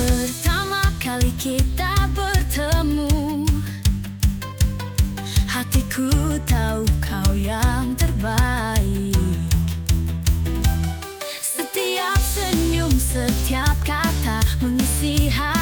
Pertama kali kita bertemu. Hatiku tahu kau yang terbaik. Setiap senyum, setiap kata mengisi hati.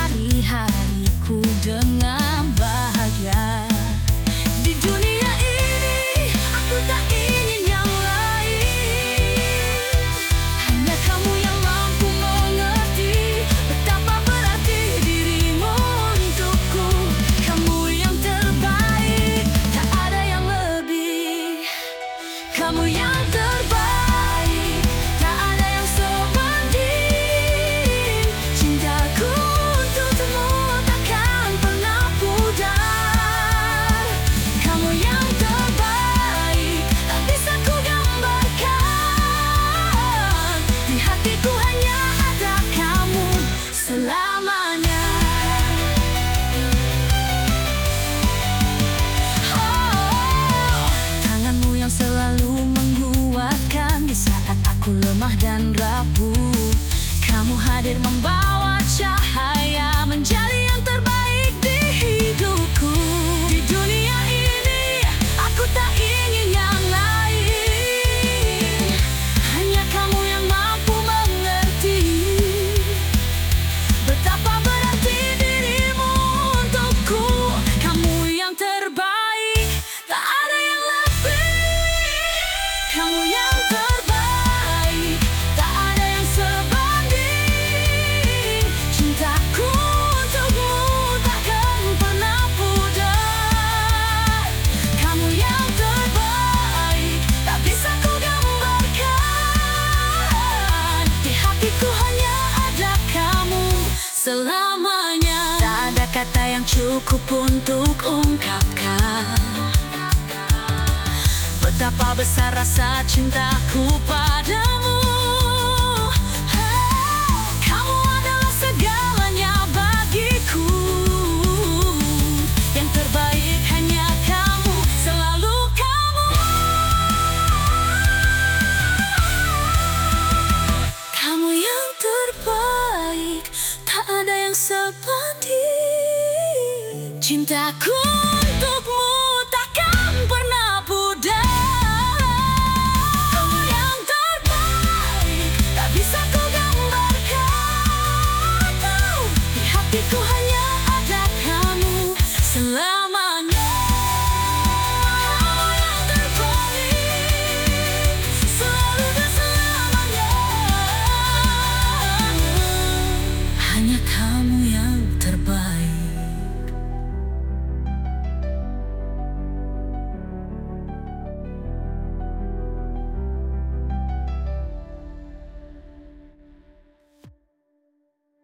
selamanya. Tak ada kata yang cukup untuk ungkapkan Betapa besar rasa cintaku padamu. Cintaku untukmu